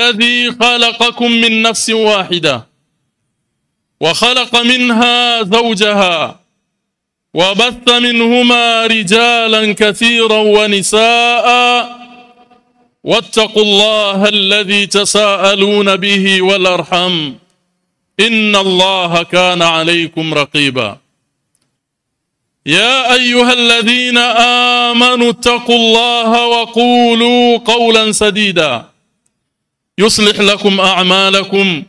الذي خلقكم من نفس واحدة وخلق منها زوجها وبث منهما رجالا كثيرا ونساء. واتقوا الله الذي تساءلون به والأرحم. إن الله كان عليكم رقيبا. يا أيها الذين آمنوا اتقوا الله وقولوا قولا سديدا. يصلح لكم أعمالكم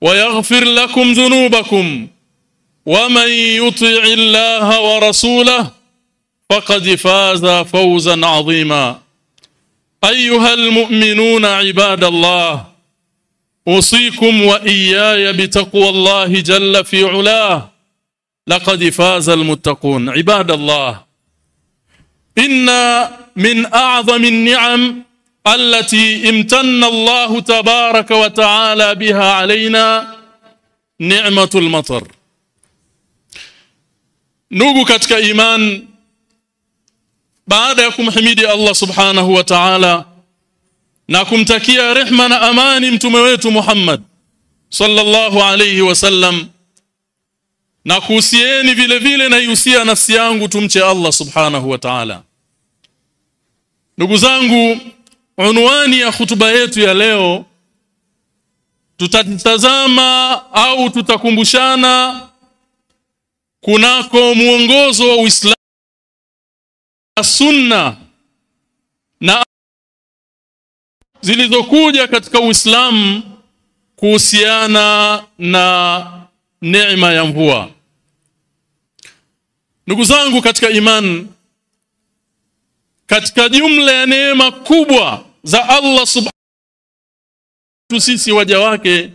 ويغفر لكم ذنوبكم ومن يطع الله ورسوله فقد فاز فوزا عظيما. أيها المؤمنون عباد الله أوصيكم وإياي بتقوى الله جل في علاه. لقد فاز المتقون. عباد الله إن من أعظم النعم التي امتن الله تبارك وتعالى بها علينا نعمه المطر ndugu katika iman baada ya kumhimidi Allah subhanahu wa ta'ala na kumtakia rehma na amani mtume wetu Muhammad sallallahu alayhi wasallam na kuhusieni vile vile na ihusia nafsi yangu tumche Allah subhanahu wa ta'ala ndugu zangu unwani ya hutuba yetu ya leo tutatazama au tutakumbushana kunako mwongozo wa Uislamu sunna na zilizokuja katika Uislamu kuhusiana na neema ya mvua. Ndugu zangu katika iman katika jumla ya neema kubwa za Allah subhanahu sisi waja wake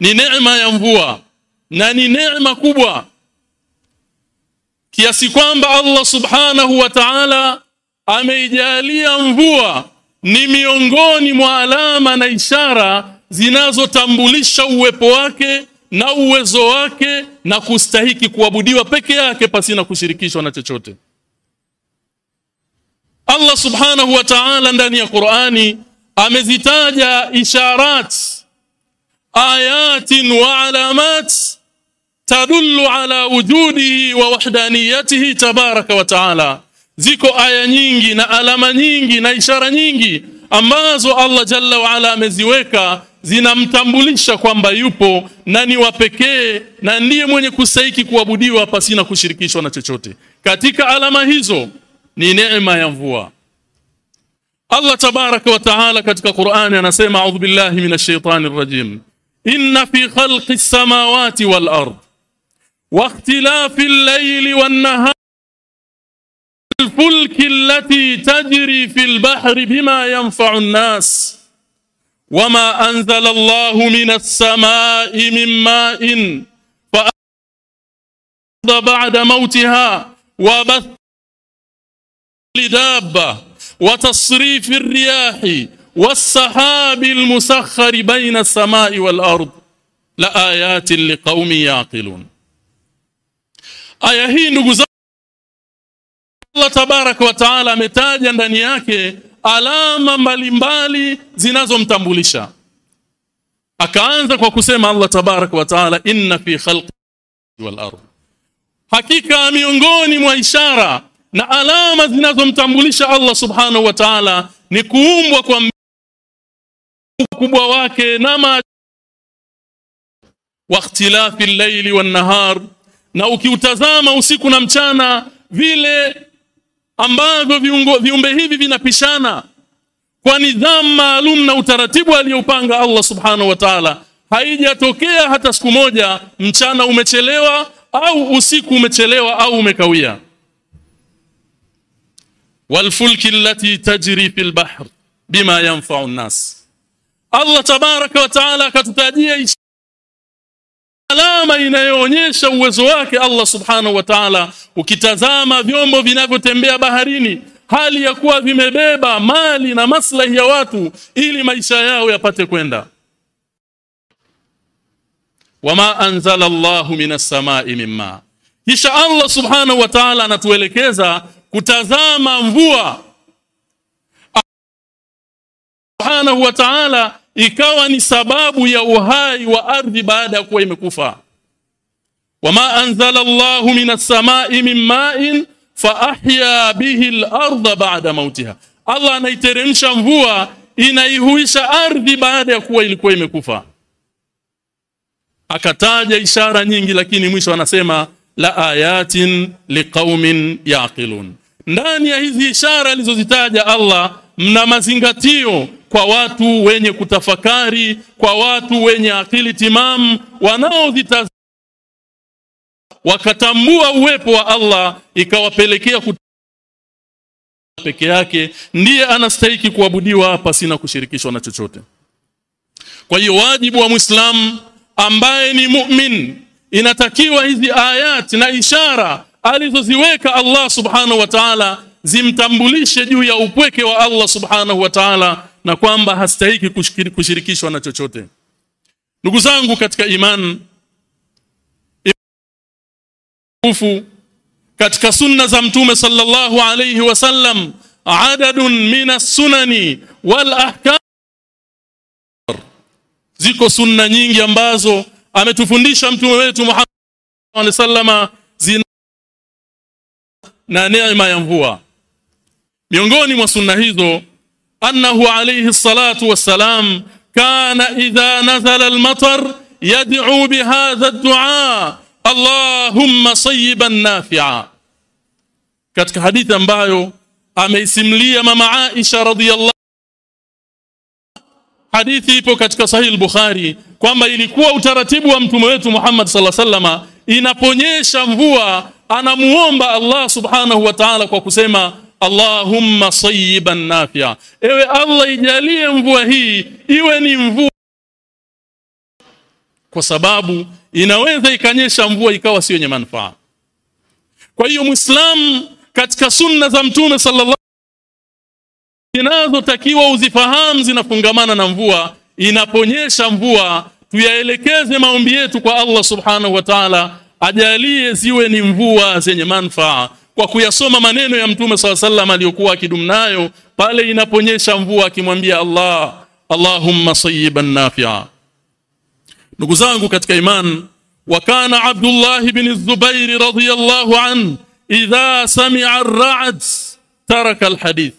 ni neema ya mvua na ni neema kubwa kiasi kwamba Allah subhanahu wa ta'ala ameijalia mvua ni miongoni mwa alama na ishara zinazotambulisha uwepo wake na uwezo wake na kustahiki kuabudiwa peke yake pasina kushirikishwa na chochote Allah subhanahu wa ta'ala ndani ya Qur'ani amezitaja isharat ayatin wa alamat tadullu ala wujudihi wa wahdaniyatihi tabaraka wa ta'ala. Ziko aya nyingi na alama nyingi na ishara nyingi ambazo Allah jalla wa ala ameziweka zinamtambulisha kwamba yupo na ni wa pekee na ndiye mwenye kusaiki kuabudiwa pasina kushirikishwa na chochote. Katika alama hizo ni neema ya mvua Allah tabaraka wa taala katika Qur'ani anasema a'udhu billahi minash shaitani rrajim inna fi khalqis samawati wal ard wa ikhtilafil layli wan nahari الفلك التي في البحر بما ينفع الناس وما أنزل الله من السماء من ماء فأرض بعد موتها وبث lidaba wa tasrifi riyahi wasahabi almusakhkhari baina as-samai wal ard la ayatin liqaumin yaqilun. Aya hii ndugu zangu Allah tabarak wa taala ametaja ndani yake alama mbalimbali zinazomtambulisha. Akaanza kwa kusema Allah tabarak wa taala inna fi khalqi wal ard. Hakika miongoni mwa ishara na alama zinazomtambulisha Allah subhanahu wa ta'ala ni kuumbwa kwa ukubwa wake na wa ikhtilafi al-layli na ukiutazama usiku na mchana vile ambavyo viumbe hivi vinapishana kwa nidhamu maalum na utaratibu aliyoupanga Allah subhanahu wa ta'ala haijatokea hata siku moja mchana umechelewa au usiku umechelewa au umekawia walfulki التي tajri في البحر bima yanfa'u الناس الله wa taala akatutajia alama inayoonyesha uwezo wake Allah subhanahu wa ta'ala. Ukitazama vyombo vinavyotembea baharini hali ya kuwa vimebeba mali na maslahi ya watu ili maisha yao yapate kwenda. Wama anzala Allahu minas samai mimma kisha Allah subhanahu wa ta'ala anatuelekeza kutazama mvua. Subhanahu wa ta'ala ikawa ni sababu ya uhai wa ardhi baada ya kuwa imekufa. Wama anzala Allahu minas samai min ma'in fa ahya bihi al-ardha ba'da mautiha Allah anaiteremsha mvua inaihuisha ardhi baada ya kuwa ilikuwa imekufa. Akataja ishara nyingi lakini mwisho anasema la ayatin liqaumin yaqilun ndani ya hizi ishara alizozitaja Allah mna mazingatio kwa watu wenye kutafakari kwa watu wenye akili timamu wanaozitazama wakatambua uwepo wa Allah ikawapelekea peke yake ndiye anastahiki kuabudiwa pasina kushirikishwa na chochote. Kwa hiyo wajibu wa Muislamu ambaye ni mu'min inatakiwa hizi ayati na ishara alizoziweka Allah subhanahu wa ta'ala zimtambulishe juu ya upweke wa Allah subhanahu wa ta'ala na kwamba hastahiki kushirikishwa na chochote. Ndugu zangu katika imani ufu katika sunna za mtume sallallahu alayhi wasallam adadun minas sunani wal ahkam ziko sunna nyingi ambazo ametufundisha mtume wetu Muhammad sallallahu alayhi zina na neema ya mvua. Miongoni mwa sunna hizo annahu alayhi salatu wassalam kana idha nazala almatar yad'u bihadha ad-du'a Allahumma sayyiban nafi'a. Katika hadithi ambayo ameisimlia mama Aisha radhiyallahu hadithi ipo katika sahih al-Bukhari kwamba ilikuwa utaratibu wa mtume wetu Muhammad sallallahu alaihi wasallama inaponyesha mvua anamuomba Allah subhanahu wa ta'ala kwa kusema Allahumma sayyiban nafi'a. Ewe Allah ijalie mvua hii iwe ni mvua. Kwa sababu inaweza ikanyesha mvua ikawa sio yenye manufaa. Kwa hiyo muislam katika sunna za mtume sallallahu zinazotakiwa uzifahamu zinafungamana na mvua. Inaponyesha mvua tuyaelekeze maombi yetu kwa Allah subhanahu wa ta'ala ajalie ziwe ni mvua zenye manufaa kwa kuyasoma maneno ya mtume swalla sallam aliyokuwa akidumnayo pale inaponyesha mvua akimwambia Allah Allahumma sayyiban nafi'a. Ndugu zangu katika iman wakana Abdullah ibn Zubair radhiyallahu an idha sami'a ar-ra'd taraka al-hadith.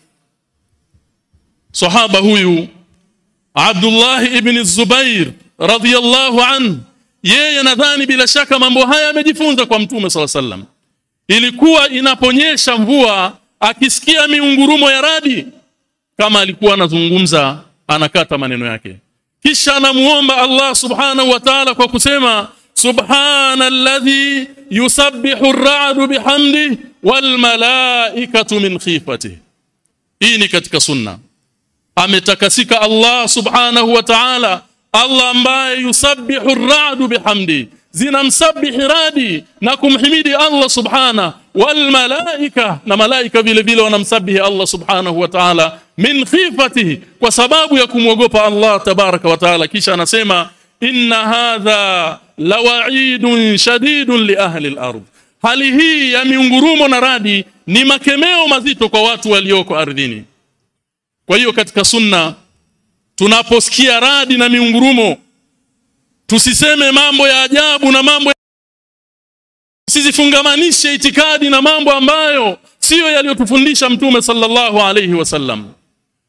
Sahaba huyu Abdullah ibn Zubair radhiyallahu an yeye nadhani bila shaka mambo haya amejifunza kwa mtume sala sallam ilikuwa inaponyesha mvua akisikia miungurumo ya radi kama alikuwa anazungumza anakata maneno yake. Kisha anamuomba Allah subhanahu wa ta'ala kwa kusema subhanalladhi yusabbihu ar-ra'du bihamdi wal malaikatu min khifati hii ni katika sunna. Ametakasika Allah subhanahu wa ta'ala Allah ambaye yusabbihu ar-ra'du bihamdi. Zinamsabihi radi na kumhimidi Allah subhana wal malaika. Na malaika vile vile wanamsabihi Allah subhanahu wa ta'ala min khifatihi kwa sababu ya kumwogopa Allah tabaraka wa ta'ala. Kisha anasema inna hadha lawa'idun shadidun li ahli al-ard. Hali hii ya miungurumo na radi ni makemeo mazito kwa watu walioko ardhini. Kwa hiyo katika sunna tunaposikia radi na miungurumo tusiseme mambo ya ajabu na mambo ya... tusizifungamanishe itikadi na mambo ambayo siyo yaliyotufundisha mtume sallallahu alayhi wasallam.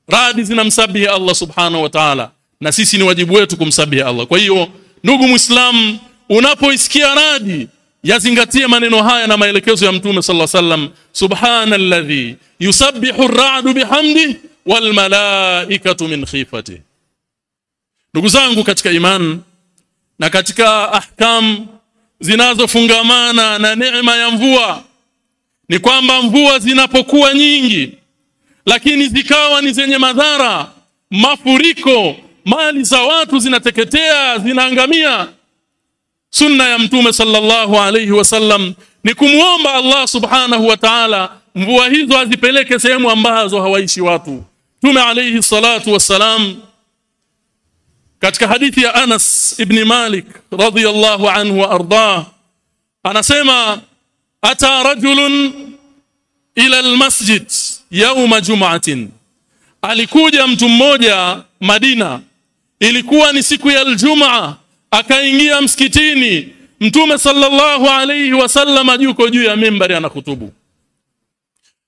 Radi zinamsabihi Allah subhanahu wa ta'ala na sisi ni wajibu wetu kumsabihi Allah. Kwa hiyo ndugu muislam unapoisikia radi yazingatie maneno haya na maelekezo ya mtume sallallahu alaihi wasallam. Subhanalladhi yusabbihu ar-ra'du bihamdi wal malaikatu min khifati. Ndugu zangu katika iman na katika ahkam zinazofungamana na neema ya mvua ni kwamba mvua zinapokuwa nyingi lakini zikawa ni zenye madhara mafuriko mali za watu zinateketea zinaangamia sunna ya mtume sallallahu alayhi wasallam ni kumuomba Allah subhanahu wa ta'ala mvua hizo azipeleke sehemu ambazo hawaishi watu. Mtume alayhi salatu wasalam katika hadithi ya Anas ibn Malik radhiyallahu anhu wa arda anasema ata rajulun ila almasjid yawma jum'atin. Alikuja mtu mmoja Madina. Ilikuwa ni siku ya Ijumaa akaingia msikitini mtume sallallahu alayhi wasallam yuko juu ya mimbari anakutubu.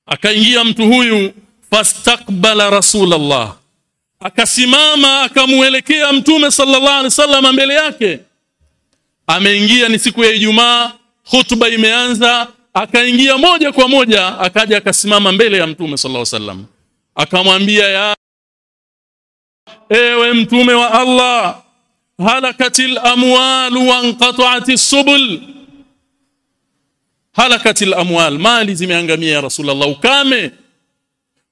Akaingia mtu huyu fastakbala rasulullah. Akasimama akamuelekea mtume sallallahu alaihi wasallam mbele yake. Ameingia ni siku ya Ijumaa hutuba imeanza. Akaingia moja kwa moja akaja akasimama mbele ya mtume sallallahu alaihi wasallam akamwambia ya ewe mtume wa Allah halakatil amwal wa inqata'atis subul halakatil amwal mali zimeangamia ya rasulullah. Ukame.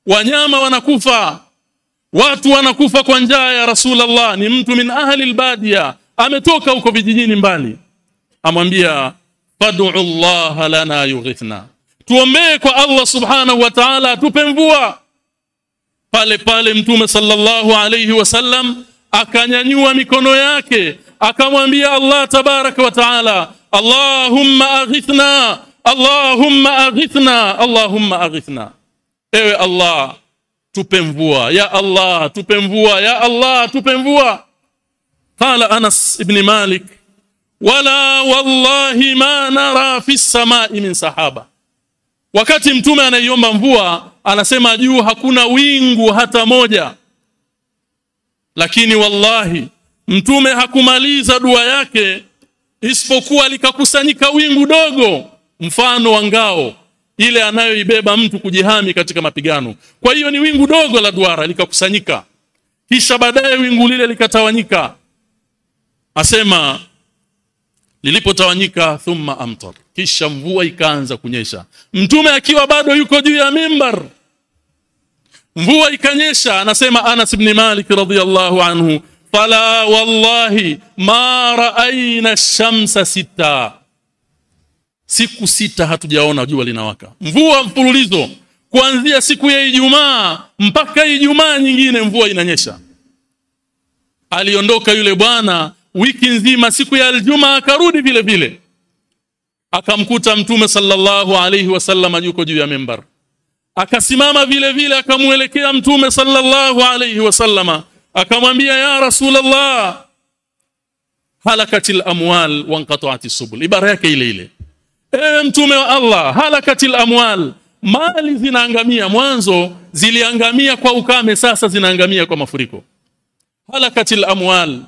Wanyama wanakufa. Watu wanakufa kwa njaa ya rasulullah. Ni mtu min ahli albadia ametoka huko vijijini mbali. Amwambia fad'u Allah lana yughithna. Tuombee kwa Allah subhanahu wa ta'ala atupe mvua. Pale pale mtume sallallahu alayhi wasallam akanyanyua mikono yake akamwambia Allah tabaraka wa taala Allahumma aghithna Allahumma aghithna Allahumma aghithna. Ewe Allah tupe mvua. Ya Allah tupe mvua. Ya Allah tupe mvua. Qala Anas ibn Malik wala wallahi ma nara fi samai min sahaba. Wakati mtume anaiomba mvua anasema juu hakuna wingu hata moja lakini wallahi mtume hakumaliza dua yake isipokuwa likakusanyika wingu dogo mfano wa ngao ile anayoibeba mtu kujihami katika mapigano. Kwa hiyo ni wingu dogo la duara likakusanyika. Kisha baadaye wingu lile likatawanyika. Asema lilipotawanyika thumma amtar. Kisha mvua ikaanza kunyesha. Mtume akiwa bado yuko juu ya mimbar mvua ikanyesha anasema Anas ibn Malik radhiyallahu anhu fala wallahi ma raaina ash-shamsa sita. Siku sita hatujaona jua linawaka. Mvua mfululizo kuanzia siku ya Ijumaa mpaka Ijumaa nyingine mvua inanyesha. Aliondoka yule bwana wiki nzima siku ya Ijumaa akarudi vile vile. Akamkuta mtume sallallahu alayhi wasallam yuko juu ya mimbar akasimama vile vile akamuelekea mtume sallallahu alayhi wasallama akamwambia ya rasulullah halakatil amwal wa inqata'atis subul. Ibara yake ile ile. Ewe mtume wa Allah halakatil amwal. Mali zinaangamia mwanzo ziliangamia kwa ukame sasa zinaangamia kwa mafuriko. Halakatil amwal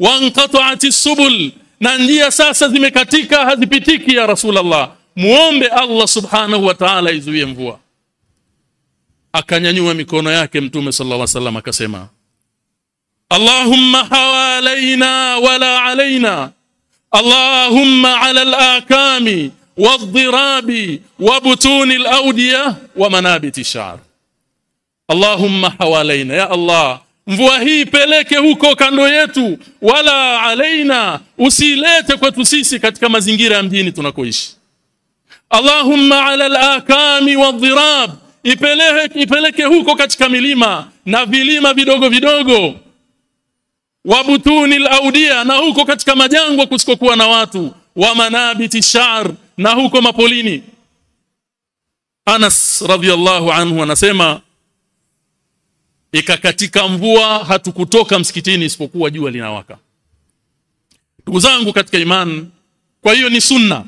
wa inqata'atis subul. Na njia sasa zimekatika hazipitiki ya rasulullah muombe Allah subhanahu wa ta'ala izuie mvua akanyanyua mikono yake mtume sallallahu alaihi wasallam akasema Allahumma hawalaina wala alaina Allahumma ala al-akami butuni al-awdiya wa manabiti sha'r Allahumma hawalaina ya Allah mvua hii peleke huko kando yetu wala alaina usilete kwetu sisi katika mazingira ya mjini tunakoishi. Allahumma ala al-akami wadh-dhirab ipeleke ipeleke huko katika milima na vilima vidogo vidogo. Wabutuni audia na huko katika majangwa kusikokuwa na watu. Wa manabiti sha'r na huko mapolini. Anas radhiallahu anhu anasema ikakatika mvua hatukutoka msikitini isipokuwa jua linawaka. Ndugu zangu katika iman kwa hiyo ni sunna.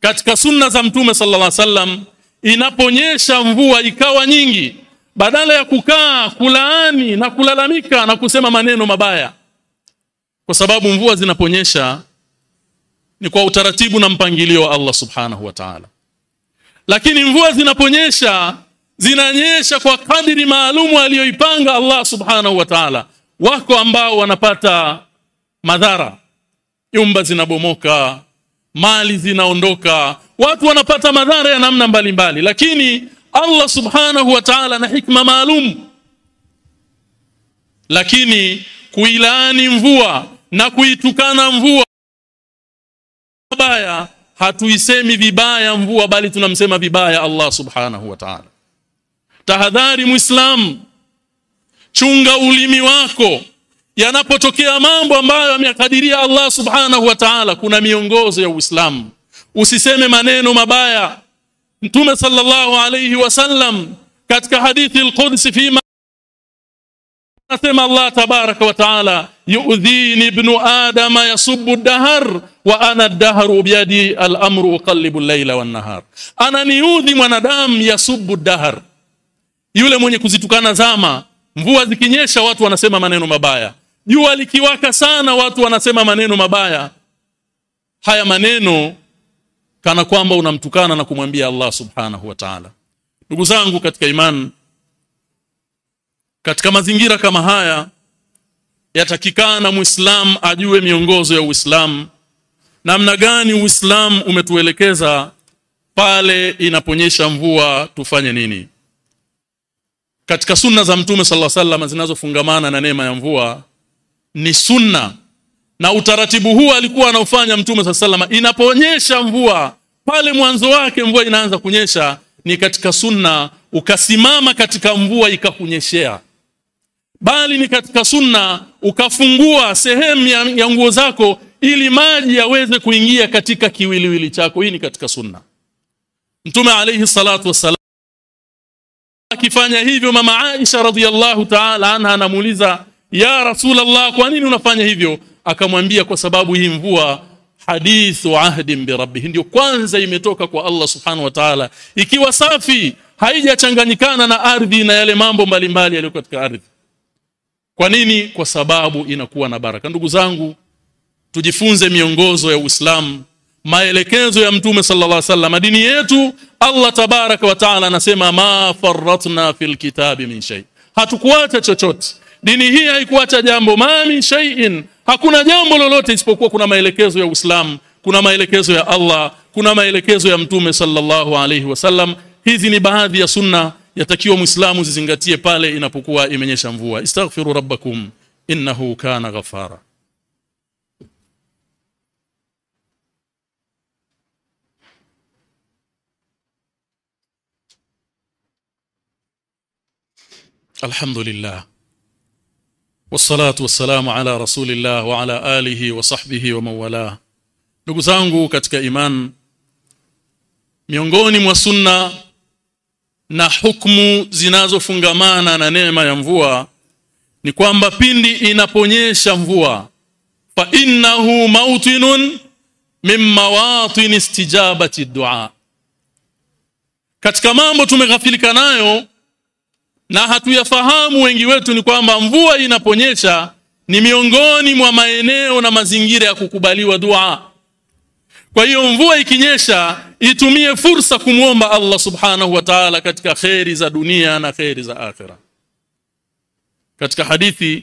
Katika sunna za mtume sallallahu alaihi wasallam inaponyesha mvua ikawa nyingi badala ya kukaa kulaani na kulalamika na kusema maneno mabaya. Kwa sababu mvua zinaponyesha ni kwa utaratibu na mpangilio wa Allah subhanahu wa ta'ala. Lakini mvua zinaponyesha zinanyesha kwa kadiri maalumu aliyoipanga Allah subhanahu wa ta'ala. Wako ambao wanapata madhara. Nyumba zinabomoka mali zinaondoka watu wanapata madhara ya namna mbalimbali lakini Allah subhanahu wa ta'ala na hikma maalum. Lakini kuilaani mvua na kuitukana mvua baya hatuisemi vibaya mvua bali tunamsema vibaya Allah subhanahu wa ta'ala. Tahadhari muislam chunga ulimi wako yanapotokea mambo ambayo ameyakadiria Allah subhanahu wa ta'ala kuna miongozo ya Uislamu. Usiseme maneno mabaya. Mtume sallallahu alayhi wasallam katika hadithi al-Qudsi fima anasema Allah tabaraka wa taala yu'dhini ibnu adama yasubbu ad-dahr wa ana ad-dahru biyadi al-amru uqallibu al-layla wan-nahar ananiudhi mwanadamu yasubbu ad-dahr yule mwenye kuzitukana zama mvua zikinyesha watu wanasema maneno mabaya jua likiwaka sana watu wanasema maneno mabaya. Haya maneno kana kwamba unamtukana na kumwambia Allah subhanahu wa ta'ala. Ndugu zangu katika imani katika mazingira kama haya yatakikana muislam ajue miongozo ya Uislamu namna gani Uislamu umetuelekeza pale inaponyesha mvua tufanye nini? Katika sunna za mtume sallallahu alaihi wasallam zinazofungamana na neema ya mvua ni sunna. Na utaratibu huu alikuwa anaufanya mtume sallallahu salama. Inaponyesha mvua pale mwanzo wake mvua inaanza kunyesha ni katika sunna ukasimama katika mvua ikakunyeshea. Bali ni katika sunna ukafungua sehemu ya, ya nguo zako ili maji yaweze kuingia katika kiwiliwili chako. Hii ni katika sunna. Mtume alayhi salatu wassalam akifanya hivyo mama Aisha radhiallahu ta'ala anha anamuuliza ya rasulullah kwa nini unafanya hivyo? Akamwambia kwa sababu hii mvua hadithu ahdin bi rabbih ndio kwanza imetoka kwa Allah subhanahu wa ta'ala. Ikiwa safi haijachanganyikana na ardhi na yale mambo mbalimbali yaliyo katika ardhi. Kwa nini? Kwa sababu inakuwa na baraka. Ndugu zangu tujifunze miongozo ya Uislamu maelekezo ya mtume sallallahu alaihi wasallam. Dini yetu Allah tabaraka wa taala anasema ma farratna fil kitabi min shay. Hatukuacha chochote dini hii haikuacha jambo. Mami shay'in. Hakuna jambo lolote isipokuwa kuna maelekezo ya Uislamu kuna maelekezo ya Allah kuna maelekezo ya mtume sallallahu alayhi wasallam hizi ni baadhi ya sunna yatakiwa muislamu zizingatie pale inapokuwa imenyesha mvua. Istaghfiru rabbakum innahu kana ghafara alhamdulillah. والصلاة والسلام على رسول الله وعلى آله وصحبه ومن والاه ndugu zangu katika iman miongoni mwa sunna na hukumu zinazofungamana na neema ya mvua ni kwamba pindi inaponyesha mvua fa innahu mautinun min mawatin istijabati dua katika mambo tumeghafilika nayo na hatuyafahamu wengi wetu ni kwamba mvua inaponyesha ni miongoni mwa maeneo na mazingira ya kukubaliwa dua. Kwa hiyo mvua ikinyesha itumie fursa kumwomba Allah subhanahu wa ta'ala katika kheri za dunia na kheri za akhira katika hadithi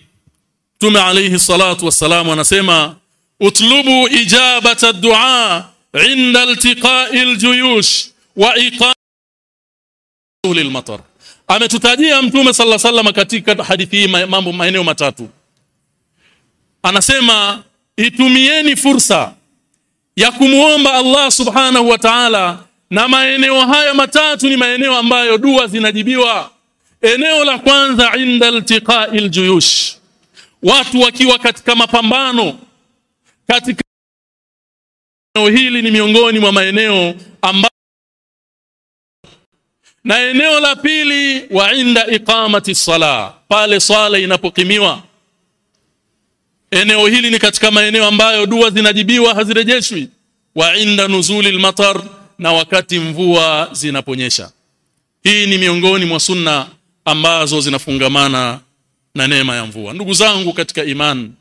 Mtume alayhi salatu wassalamu anasema utlubu ijabata ad-du'a inda iltiqa'i aljuyush wa iqamati lilmatar ametutajia mtume sallallahu alaihi wasallam katika hadithi hii mambo maeneo matatu. Anasema itumieni fursa ya kumuomba Allah subhanahu wa ta'ala na maeneo haya matatu ni maeneo ambayo dua zinajibiwa. Eneo la kwanza inda iltiqa'il juyush watu wakiwa katika mapambano katika eneo hili ni miongoni mwa maeneo ambayo na eneo la pili wa inda iqamati sala pale swala inapokimiwa. Eneo hili ni katika maeneo ambayo dua zinajibiwa hazirejeshwi. Wa inda nuzuli almatar na wakati mvua zinaponyesha. Hii ni miongoni mwa sunna ambazo zinafungamana na neema ya mvua. Ndugu zangu katika iman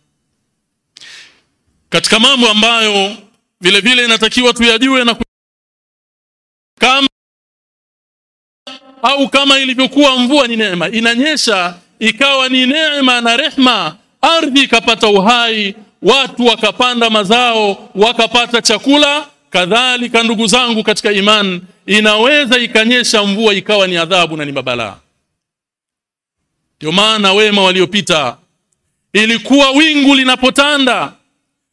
katika mambo ambayo vile vile inatakiwa tuyajue na kama au kama ilivyokuwa mvua ni neema. Inanyesha ikawa ni neema na rehma. Ardhi ikapata uhai watu wakapanda mazao wakapata chakula. Kadhalika ndugu zangu katika iman inaweza ikanyesha mvua ikawa ni adhabu na ni mabalaa. Ndio maana wema waliopita ilikuwa wingu linapotanda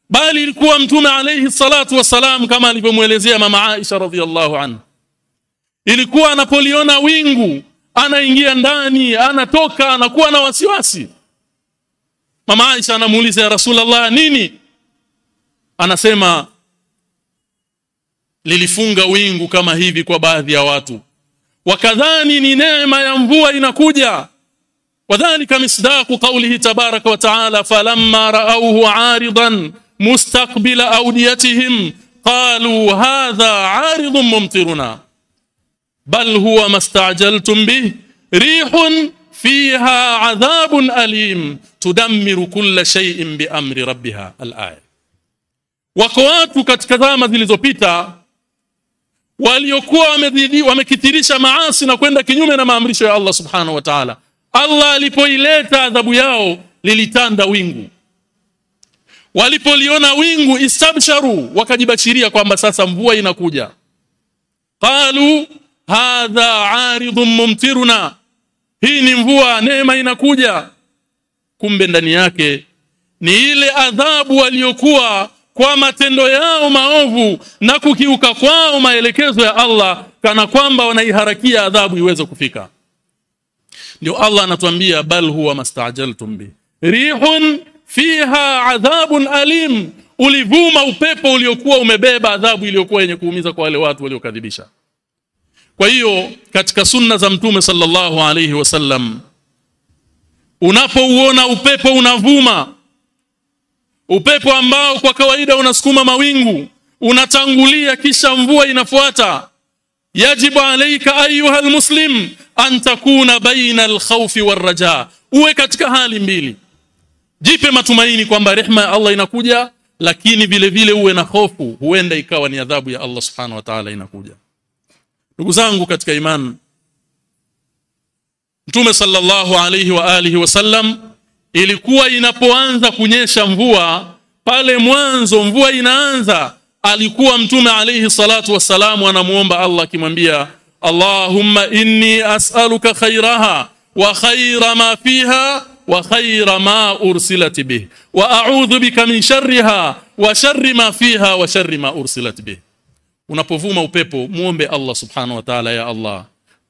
bali ilikuwa mtume alayhi salatu wasalam kama alivyomuelezea mama Aisha radhiallahu anha ilikuwa anapoliona wingu anaingia ndani anatoka anakuwa na wasiwasi. Mama Aisha anamuuliza ya Rasulullah nini? Anasema lilifunga wingu kama hivi kwa baadhi ya watu. Wakadhani ni neema ya mvua inakuja. Wadhālika misdaqu qawlihi tabaraka wa ta'ala falamma ra'awhu 'aridan mustaqbila awdiyatihim qalu hadha 'aridun mumtiruna bal huwa mastajaltum bi rihun fiha 'adhabun alim tudammiru kulla shay'in bi amri rabbiha alaya. Wako watu katika zama zilizopita waliokuwa wamekithirisha maasi na kwenda kinyume na maamrisho ya Allah subhanahu wa ta'ala. Allah alipoileta adhabu yao lilitanda wingu. Walipoliona wingu istabsharu wakajibashiria kwamba sasa mvua inakuja. Qalu hadha aridhum mumtiruna. Hii ni mvua neema inakuja. Kumbe ndani yake ni ile adhabu waliokuwa kwa matendo yao maovu na kukiuka kwao maelekezo ya Allah kana kwamba wanaiharakia adhabu iweze kufika. Ndio Allah anatuambia bal huwa mastajaltum bi. Rihun fiha adhabun alim. Ulivuma upepo uliokuwa umebeba adhabu iliyokuwa yenye kuumiza kwa wale watu waliokadhibisha kwa hiyo katika sunna za mtume sallallahu alayhi wasallam unapouona upepo unavuma upepo ambao kwa kawaida unasukuma mawingu unatangulia kisha mvua inafuata yajibu alayka ayuha almuslim an takuna baina alkhawfi warraja. Uwe katika hali mbili. Jipe matumaini kwamba rehma ya Allah inakuja lakini vile vile uwe na hofu huenda ikawa ni adhabu ya Allah subhanahu wa ta'ala inakuja ndugu zangu katika imani Mtume sallallahu alayhi wa alihi wasallam ilikuwa inapoanza kunyesha mvua pale mwanzo mvua inaanza alikuwa mtume alayhi salatu wassalamu anamuomba Allah akimwambia Allahumma inni as'aluka khairaha wa khaira ma fiha wa khaira ma ursilat bih wa a'udhu bika min sharriha wa sharri ma fiha wa sharri ma ursilat bih unapovuma upepo muombe Allah subhanahu wa ta'ala ya Allah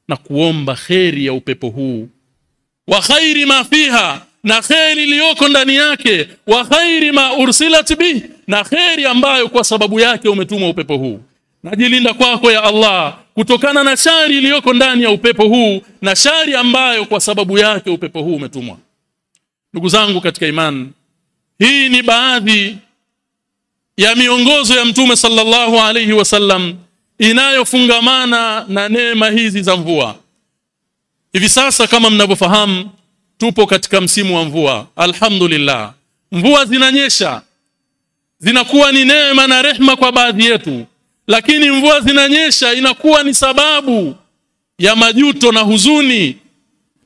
na kuomba kheri ya upepo huu. Wa khairi ma fiha na kheri iliyoko ndani yake. Wa khairi ma ursilat bi na kheri ambayo kwa sababu yake umetumwa upepo huu. Najilinda kwako ya Allah kutokana na shari iliyoko ndani ya upepo huu na shari ambayo kwa sababu yake upepo huu umetumwa. Ndugu zangu katika imani hii ni baadhi ya miongozo ya mtume sallallahu alayhi wasallam inayofungamana na neema hizi za mvua. Hivi sasa kama mnavyofahamu tupo katika msimu wa mvua. Alhamdulillah. Mvua zinanyesha. Zinakuwa ni neema na rehma kwa baadhi yetu. Lakini mvua zinanyesha inakuwa ni sababu ya majuto na huzuni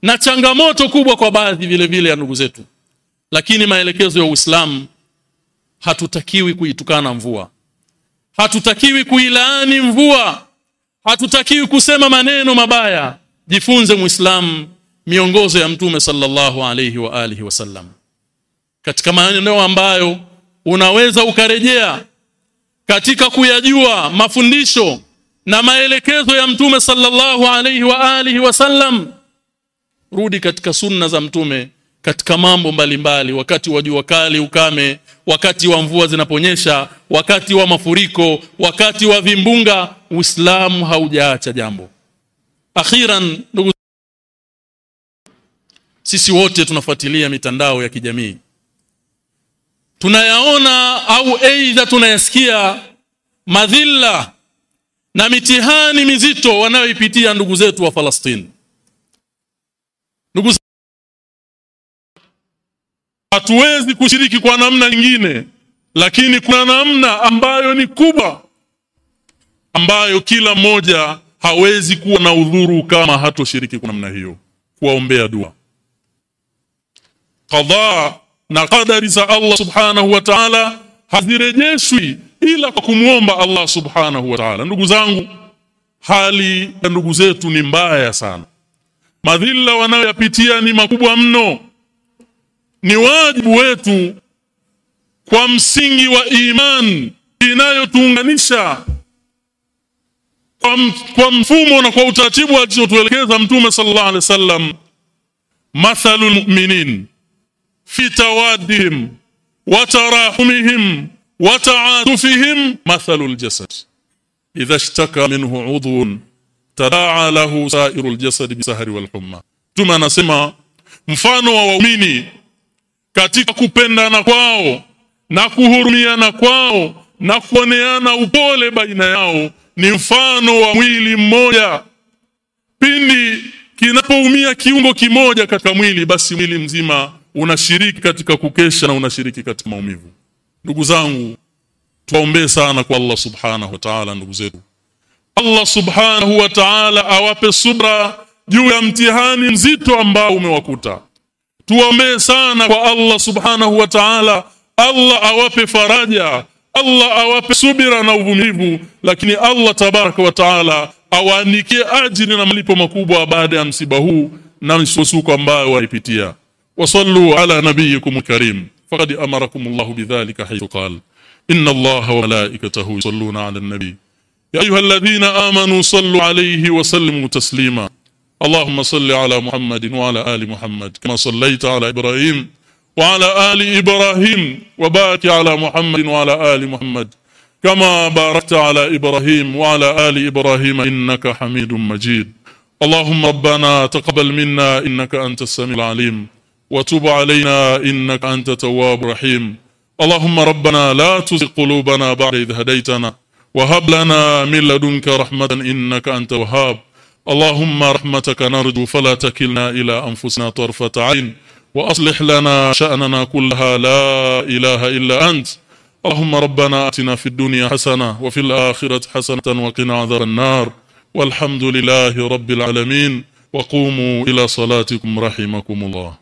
na changamoto kubwa kwa baadhi vile vile ya ndugu zetu. Lakini maelekezo ya Uislamu hatutakiwi kuitukana mvua. Hatutakiwi kuilaani mvua. Hatutakiwi kusema maneno mabaya. Jifunze muislamu miongozo ya mtume sallallahu alayhi wa alihi wasallam katika maeneo ambayo unaweza ukarejea katika kuyajua mafundisho na maelekezo ya mtume sallallahu alayhi wa alihi wasallam rudi katika sunna za mtume katika mambo mbalimbali mbali, wakati wa jua kali ukame wakati wa mvua zinaponyesha wakati wa mafuriko wakati wa vimbunga uislamu haujaacha jambo. Akhiran ndugu sisi wote tunafuatilia mitandao ya kijamii. Tunayaona au aidha tunayasikia madhila na mitihani mizito wanayoipitia ndugu zetu wa Falastini. Ndugu hatuwezi kushiriki kwa namna nyingine lakini kuna namna ambayo ni kubwa ambayo kila mmoja hawezi kuwa na udhuru kama hatoshiriki kwa namna hiyo. Kuwaombea dua. Qadha na kadari za Allah subhanahu wa ta'ala hazirejeshwi ila kwa kumwomba Allah subhanahu wa ta'ala. Ndugu zangu hali ya ndugu zetu ni mbaya sana. Madhila wanayoyapitia ni makubwa mno ni wajibu wetu kwa msingi wa iman inayotuunganisha kwa, kwa mfumo na kwa utaratibu alizotuelekeza mtume sallallahu alaihi wasallam mathalul mu'minin fi tawaddihim wa tarahumihim wa ta'atufihim mathalul jasad idha ishtaka minhu udhun tadaa lahu sairul jasad bisahari wal humma mtume anasema mfano wa waumini katika kupendana kwao na kuhurumiana kwao na kuoneana upole baina yao ni mfano wa mwili mmoja. Pindi kinapoumia kiungo kimoja katika mwili basi mwili mzima unashiriki katika kukesha na unashiriki katika maumivu. Ndugu zangu tuwaombee sana kwa Allah subhanahu wa ta'ala ndugu zetu. Allah subhanahu wa ta'ala awape subra juu ya mtihani mzito ambao umewakuta tuombee sana kwa Allah subhanahu wa ta'ala. Allah awape faraja. Allah awape subira na uvumilivu. Lakini Allah tabaraka wa taala awaanikie ajili na malipo makubwa baada ya msiba huu na msukosuko ambayo waipitia wasallu ala nabiyikum karim faqad amarakum Allah bidhalika haythu qala inna Allah wa malaikatahu yusalluna ala an-nabi ya ayyuhalladhina amanu sallu alayhi wa sallimu taslima اللهم صل على محمد وعلى آل محمد كما صليت على إبراهيم وعلى آل إبراهيم وبارك على محمد وعلى آل محمد كما باركت على إبراهيم وعلى آل إبراهيم إنك حميد مجيد. اللهم ربنا تقبل منا إنك أنت السميع العليم وتب علينا إنك أنت تواب رحيم اللهم ربنا لا تزغ قلوبنا بعد إذ هديتنا وهب لنا من لدنك رحمة إنك أنت وهاب اللهم رحمتك نرجو فلا تكلنا إلى أنفسنا طرفة عين وأصلح لنا شأننا كلها. لا إله إلا أنت. اللهم ربنا آتنا في الدنيا حسنة وفي الآخرة حسنة وقنا عذاب النار. والحمد لله رب العالمين. وقوموا إلى صلاتكم رحمكم الله.